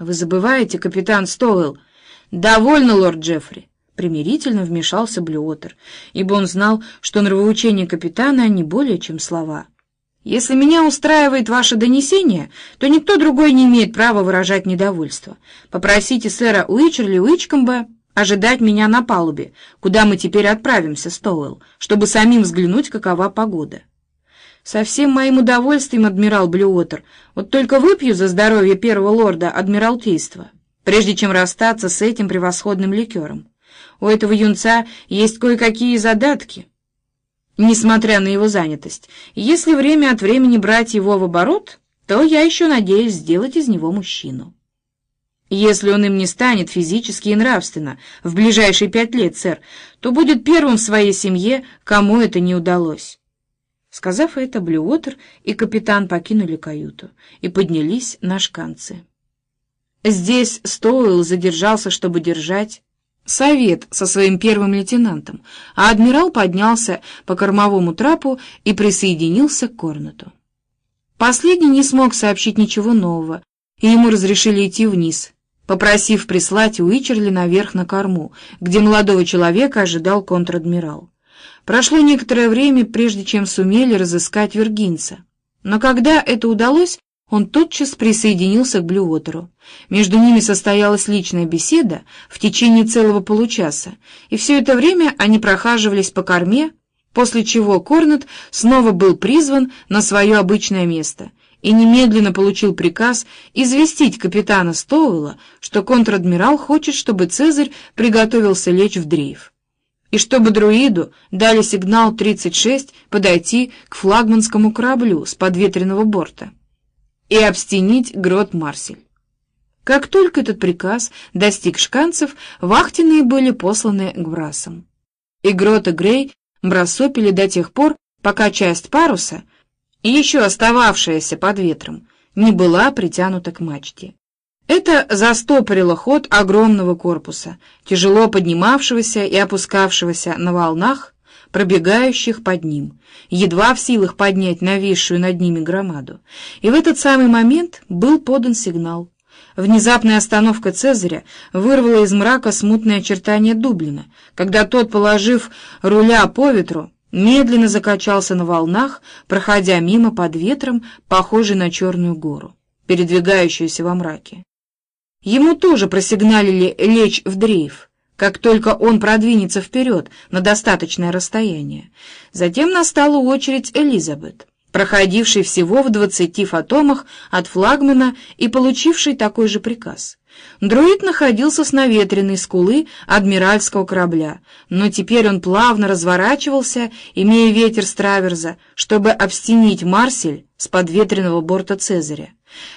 «Вы забываете, капитан Стоуэлл?» «Довольно, лорд Джеффри!» Примирительно вмешался Блюотер, ибо он знал, что нравоучения капитана не более чем слова. «Если меня устраивает ваше донесение, то никто другой не имеет права выражать недовольство. Попросите сэра Уичерли Уичкомба ожидать меня на палубе, куда мы теперь отправимся, Стоуэлл, чтобы самим взглянуть, какова погода». «Со всем моим удовольствием, адмирал Блюотер, вот только выпью за здоровье первого лорда Адмиралтейства, прежде чем расстаться с этим превосходным ликером. У этого юнца есть кое-какие задатки, несмотря на его занятость. Если время от времени брать его в оборот, то я еще надеюсь сделать из него мужчину». Если он им не станет физически и нравственно в ближайшие пять лет, сэр, то будет первым в своей семье, кому это не удалось. Сказав это, Блюотер и капитан покинули каюту и поднялись на шканцы. Здесь Стоуэлл задержался, чтобы держать совет со своим первым лейтенантом, а адмирал поднялся по кормовому трапу и присоединился к Корнету. Последний не смог сообщить ничего нового, и ему разрешили идти вниз, попросив прислать Уичерли наверх на корму, где молодого человека ожидал контр-адмирал. Прошло некоторое время, прежде чем сумели разыскать Вергинца. Но когда это удалось, он тотчас присоединился к Блюотеру. Между ними состоялась личная беседа в течение целого получаса, и все это время они прохаживались по корме, после чего Корнет снова был призван на свое обычное место и немедленно получил приказ известить капитана Стоуэлла, что контр-адмирал хочет, чтобы Цезарь приготовился лечь в дрейф и чтобы друиду дали сигнал 36 подойти к флагманскому кораблю с подветренного борта и обстенить грот Марсель. Как только этот приказ достиг шканцев, вахтенные были посланы к брасам. И грота Грей бросопили до тех пор, пока часть паруса, еще остававшаяся под ветром, не была притянута к мачте. Это застопорило ход огромного корпуса, тяжело поднимавшегося и опускавшегося на волнах, пробегающих под ним, едва в силах поднять нависшую над ними громаду. И в этот самый момент был подан сигнал. Внезапная остановка Цезаря вырвала из мрака смутные очертания Дублина, когда тот, положив руля по ветру, медленно закачался на волнах, проходя мимо под ветром, похожий на черную гору, передвигающуюся во мраке. Ему тоже просигналили лечь в дрейф, как только он продвинется вперед на достаточное расстояние. Затем настала очередь Элизабет, проходившей всего в двадцати фотомах от флагмана и получившей такой же приказ. Друид находился с наветренной скулы адмиральского корабля, но теперь он плавно разворачивался, имея ветер с траверза, чтобы обстенить Марсель с подветренного борта Цезаря.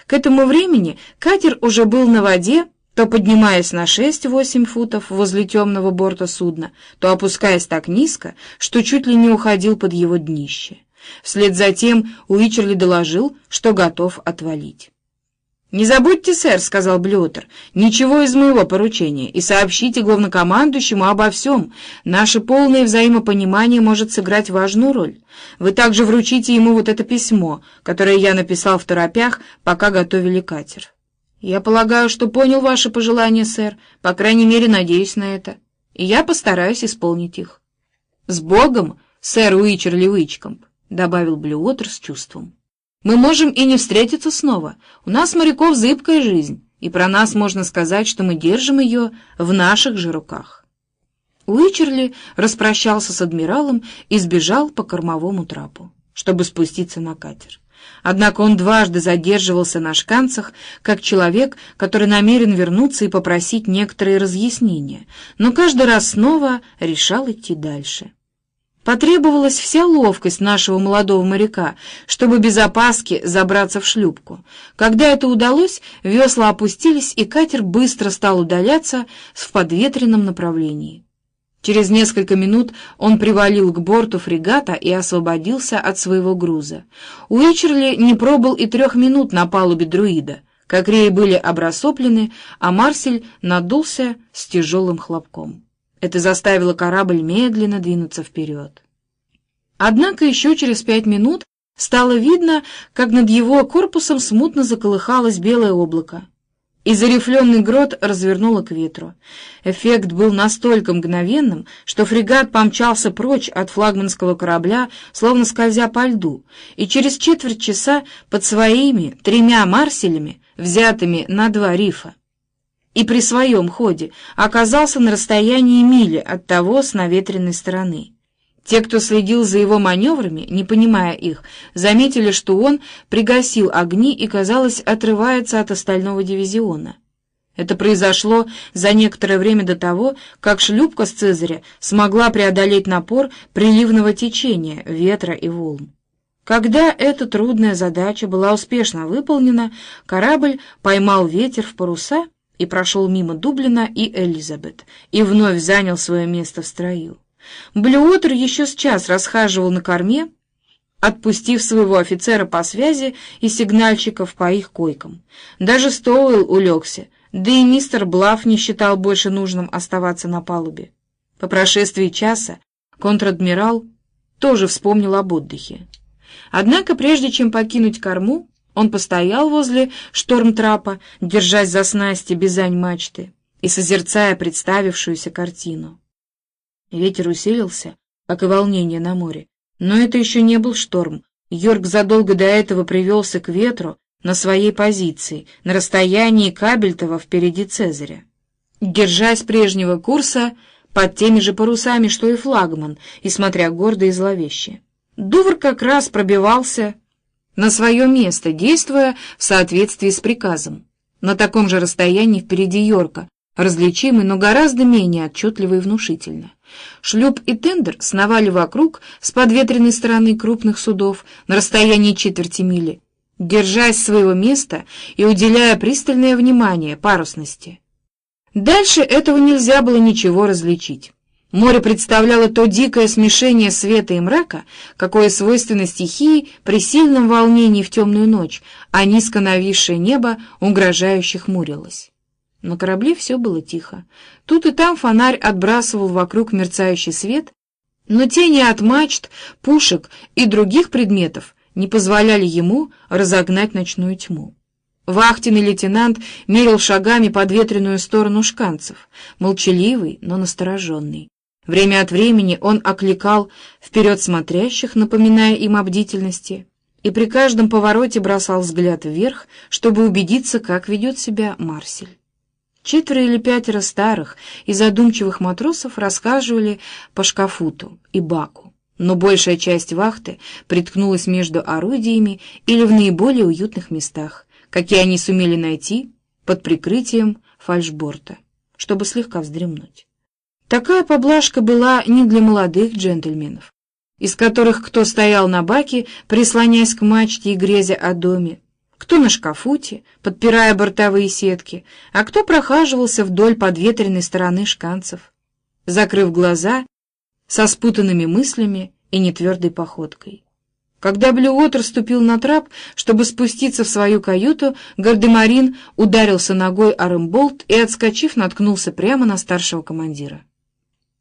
К этому времени катер уже был на воде, то поднимаясь на 6-8 футов возле темного борта судна, то опускаясь так низко, что чуть ли не уходил под его днище. Вслед за тем Уичерли доложил, что готов отвалить. «Не забудьте, сэр», — сказал Блюотер, — «ничего из моего поручения, и сообщите главнокомандующему обо всем. Наше полное взаимопонимание может сыграть важную роль. Вы также вручите ему вот это письмо, которое я написал в торопях, пока готовили катер». «Я полагаю, что понял ваши пожелания, сэр, по крайней мере, надеюсь на это, и я постараюсь исполнить их». «С Богом, сэр Уичерли Уичкомп», — добавил Блюотер с чувством. Мы можем и не встретиться снова. У нас, моряков, зыбкая жизнь, и про нас можно сказать, что мы держим ее в наших же руках. Уичерли распрощался с адмиралом и сбежал по кормовому трапу, чтобы спуститься на катер. Однако он дважды задерживался на шканцах, как человек, который намерен вернуться и попросить некоторые разъяснения, но каждый раз снова решал идти дальше. Потребовалась вся ловкость нашего молодого моряка, чтобы без опаски забраться в шлюпку. Когда это удалось, весла опустились, и катер быстро стал удаляться в подветренном направлении. Через несколько минут он привалил к борту фрегата и освободился от своего груза. Уичерли не пробыл и трех минут на палубе друида, как реи были обрасоплены, а Марсель надулся с тяжелым хлопком. Это заставило корабль медленно двинуться вперед. Однако еще через пять минут стало видно, как над его корпусом смутно заколыхалось белое облако. и зарифленный грот развернуло к ветру. Эффект был настолько мгновенным, что фрегат помчался прочь от флагманского корабля, словно скользя по льду, и через четверть часа под своими тремя марселями, взятыми на два рифа, и при своем ходе оказался на расстоянии мили от того с наветренной стороны. Те, кто следил за его маневрами, не понимая их, заметили, что он пригасил огни и, казалось, отрывается от остального дивизиона. Это произошло за некоторое время до того, как шлюпка с Цезаря смогла преодолеть напор приливного течения, ветра и волн. Когда эта трудная задача была успешно выполнена, корабль поймал ветер в паруса и прошел мимо Дублина и Элизабет, и вновь занял свое место в строю. Блюотер еще с час расхаживал на корме, отпустив своего офицера по связи и сигнальщиков по их койкам. Даже Стоуэлл улегся, да и мистер Блаф не считал больше нужным оставаться на палубе. По прошествии часа контр-адмирал тоже вспомнил об отдыхе. Однако, прежде чем покинуть корму, он постоял возле штормтрапа, держась за снасти бизань мачты и созерцая представившуюся картину. Ветер усилился, как и волнение на море. Но это еще не был шторм. Йорк задолго до этого привелся к ветру на своей позиции, на расстоянии Кабельтова впереди Цезаря. Держась прежнего курса, под теми же парусами, что и флагман, и смотря гордо и зловеще. Дувр как раз пробивался на свое место, действуя в соответствии с приказом. На таком же расстоянии впереди Йорка, различимый, но гораздо менее отчетливо и внушительно. Шлюп и тендер сновали вокруг с подветренной стороны крупных судов на расстоянии четверти мили, держась своего места и уделяя пристальное внимание парусности. Дальше этого нельзя было ничего различить. Море представляло то дикое смешение света и мрака, какое свойственно стихии при сильном волнении в темную ночь, а низко нависшее небо угрожающе хмурилось. На корабле все было тихо. Тут и там фонарь отбрасывал вокруг мерцающий свет, но тени от мачт, пушек и других предметов не позволяли ему разогнать ночную тьму. Вахтенный лейтенант мерил шагами подветренную сторону шканцев, молчаливый, но настороженный. Время от времени он окликал вперед смотрящих, напоминая им о бдительности, и при каждом повороте бросал взгляд вверх, чтобы убедиться, как ведет себя Марсель. Четверо или пятеро старых и задумчивых матросов рассказывали по шкафуту и баку, но большая часть вахты приткнулась между орудиями или в наиболее уютных местах, какие они сумели найти под прикрытием фальшборта, чтобы слегка вздремнуть. Такая поблажка была не для молодых джентльменов, из которых кто стоял на баке, прислоняясь к мачте и грезя о доме, кто на шкафуте, подпирая бортовые сетки, а кто прохаживался вдоль подветренной стороны шканцев, закрыв глаза со спутанными мыслями и нетвердой походкой. Когда Блюотер ступил на трап, чтобы спуститься в свою каюту, Гардемарин ударился ногой о рымболт и, отскочив, наткнулся прямо на старшего командира.